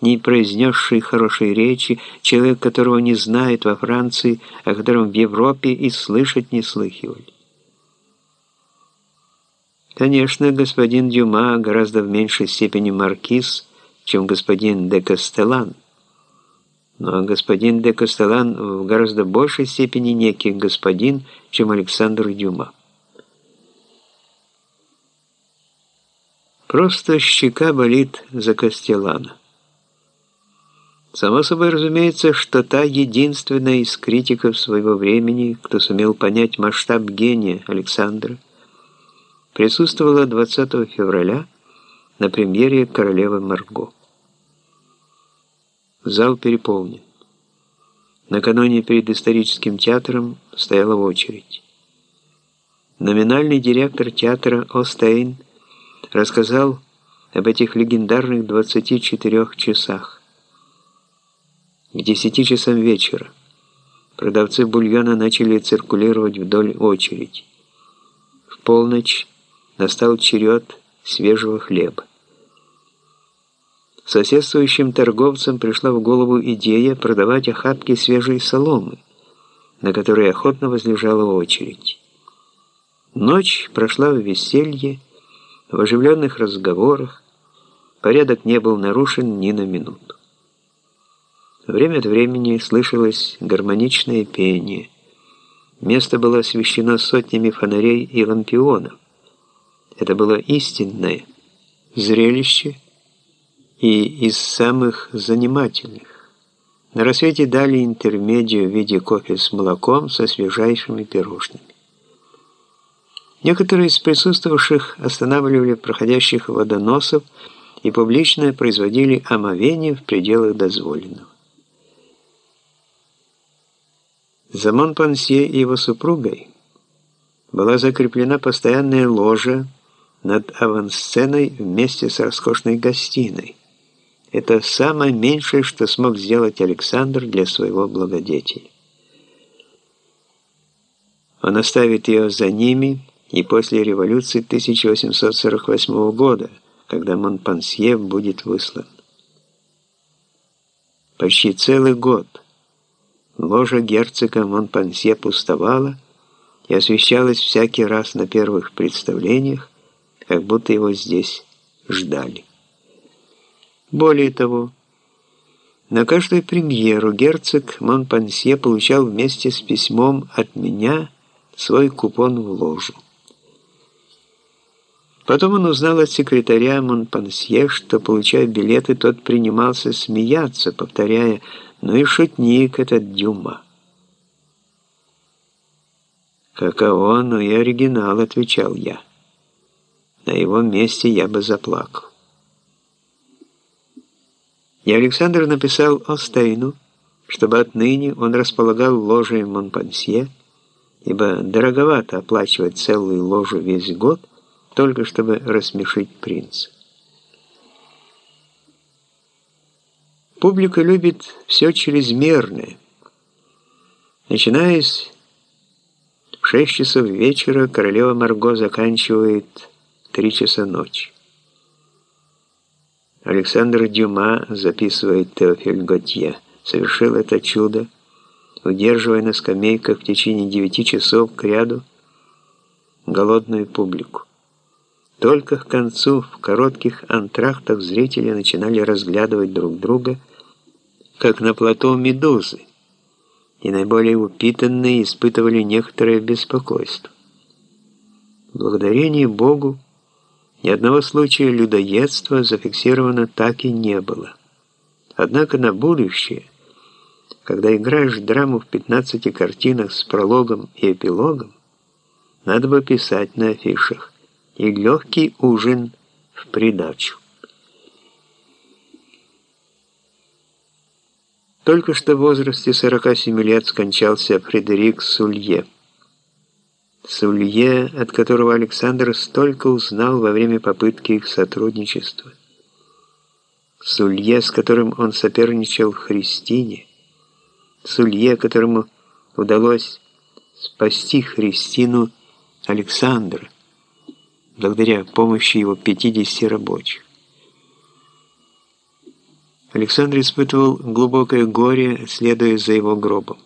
не произнесший хорошей речи, человек, которого не знает во Франции, о котором в Европе и слышать не слыхивали. Конечно, господин Дюма гораздо в меньшей степени маркиз, чем господин де Кастелан, но господин де Кастелан в гораздо большей степени некий господин, чем Александр Дюма. Просто щека болит за Кастелана. Само собой разумеется, что та единственная из критиков своего времени, кто сумел понять масштаб гения Александра, присутствовала 20 февраля на премьере «Королевы Марго». Зал переполнен. Накануне перед историческим театром стояла очередь. Номинальный директор театра Остейн рассказал об этих легендарных 24 часах. К десяти часам вечера продавцы бульона начали циркулировать вдоль очереди. В полночь настал черед свежего хлеба. Соседствующим торговцам пришла в голову идея продавать охапки свежей соломы, на которой охотно возлежала очередь. Ночь прошла в веселье, в оживленных разговорах, порядок не был нарушен ни на минуту. Время от времени слышалось гармоничное пение. Место было освещено сотнями фонарей и лампионов. Это было истинное зрелище и из самых занимательных. На рассвете дали интермедию в виде кофе с молоком со свежайшими пирожными. Некоторые из присутствовавших останавливали проходящих водоносов и публично производили омовение в пределах дозволенного. За Монпансье и его супругой была закреплена постоянная ложа над авансценой вместе с роскошной гостиной. Это самое меньшее, что смог сделать Александр для своего благодетеля. Он оставит ее за ними и после революции 1848 года, когда Монпансье будет выслан. Почти целый год – Ложа герцога Монпансье пустовала и освещалась всякий раз на первых представлениях, как будто его здесь ждали. Более того, на каждую премьеру герцог Монпансье получал вместе с письмом от меня свой купон в ложу. Потом он узнал от секретаря Монпансье, что, получая билеты, тот принимался смеяться, повторяя ну и шутник этот Дюма. Каково, но и оригинал, отвечал я. На его месте я бы заплакал. И Александр написал Остейну, чтобы отныне он располагал ложей Монпансье, ибо дороговато оплачивать целую ложу весь год, только чтобы рассмешить принца. Публика любит все чрезмерное. Начиная с 6 часов вечера, королева Марго заканчивает 3 часа ночи. Александр Дюма, записывает Теофиль Готье, совершил это чудо, удерживая на скамейках в течение 9 часов к ряду голодную публику. Только к концу в коротких антрактах зрители начинали разглядывать друг друга, как на плато медузы, и наиболее упитанные испытывали некоторое беспокойство. Благодарение Богу, ни одного случая людоедства зафиксировано так и не было. Однако на будущее, когда играешь драму в 15 картинах с прологом и эпилогом, надо бы писать на афишах и легкий ужин в придачу. Только что в возрасте 47 лет скончался Фредерик Сулье. Сулье, от которого Александр столько узнал во время попытки их сотрудничества. Сулье, с которым он соперничал в Христине. Сулье, которому удалось спасти Христину Александра благодаря помощи его 50 рабочих. Александр испытывал глубокое горе, следуя за его гробом.